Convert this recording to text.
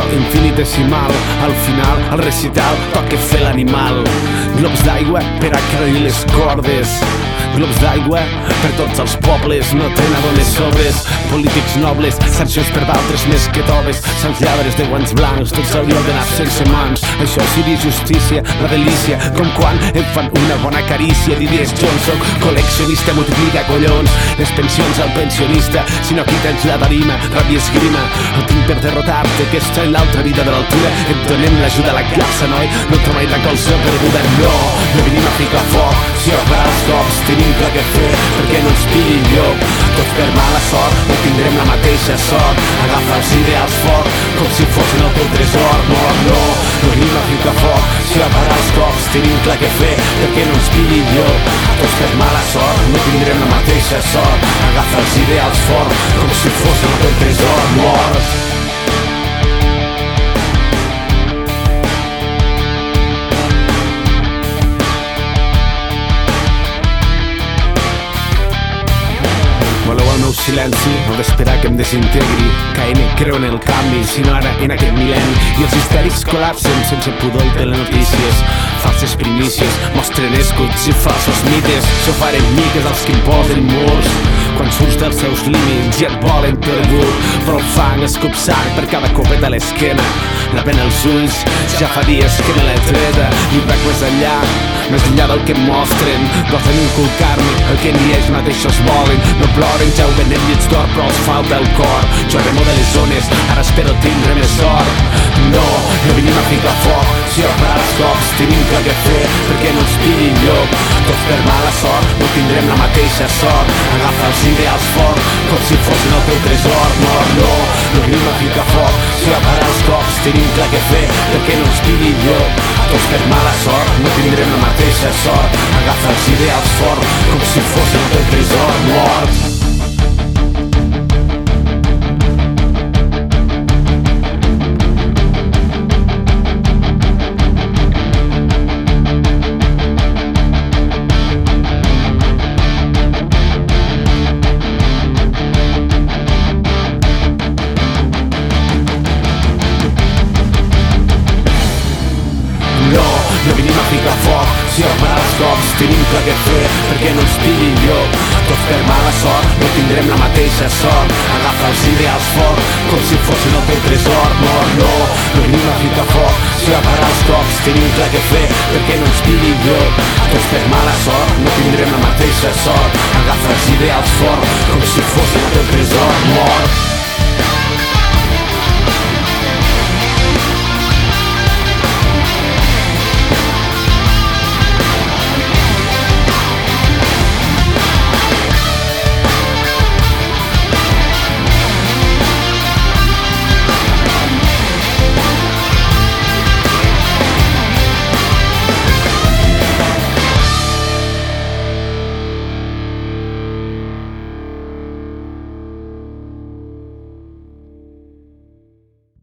infinitesimal. Al final, al recital, toca fer l'animal. Globs d'aigua per aclarir les cordes. Globs d'aigua per tots els pobles, no tenen dones sobres, polítics nobles, sancions per d'altres més que toves, sants lladres de guants blancs, tots hauríeu d'anar sense mans, això seria justícia, la delícia, com quan em fan una bona carícia, diries Johnson, col·leccionista multiplica collons, les pensions al pensionista, si no aquí tens la tarima, ràbia esgrima, el tinc per derrotar-te, aquesta i l'altra vida de l'altura, et donem l'ajuda a la classe, noi, no trobaré la colze perduda, no, no venim a ficar foc, si obre els cops, tenim clar què fer perquè no ens pillin llop. Tots per mala sort no tindrem la mateixa sort. Agafa els ideals fort com si fossin el teu tresor. Mort no, no venim a ficar foc. Si apagar els cops tenim clar què fer perquè no ens pillin llop. Tots per mala sort no tindrem la mateixa sort. Agafa els ideals fort com si fossin el teu tresor. Mort silenci no d'esperar que em desintegri KN creu en el canvi, si no ara en aquest mil·lenni. I els histèrics col·lapsen sense pudor i telenotícies falses primícies mostren escuts i falsos mites. S'ho farem miques als que imposen murs quan surts dels seus límits i et volen per dur però el fang escopsat per cada copet a l'esquena. La pena als ulls ja fa dies que me l'he treta i vaig més enllà més enllà del que em mostren. Gosen inculcar-me el que ni ells mateixos volen. No ploren, ja ho venen llits d'or però els falta el cor. Jo remo de les zones, ara espero tindre més sort. No, no venim a ficar foc si a els cops tenim clar què fer perquè no ens pillin lloc per mala sort. No tindrem la mateixa sort. Agafa els ideals fort. Com si fossin el teu tresor. Mort no, no venim a ficar foc si a els cops tenim clar què fer perquè no ens pillin lloc tots per mala sort. No tindrem la mateixa sort. Agafa els ideals fort. Com si fos el teu tenim clar què fer perquè no ens pillin lloc. Tots per mala sort no tindrem la mateixa sort. Agafa els ideals fort com si fossin el teu tresor. Mort no, no venim a ficar foc, si apagar els cops tenim clar què fer perquè no ens pillin lloc. Tots per mala sort no tindrem la mateixa sort. Agafa els ideals fort com si fossin el teu tresor. Mort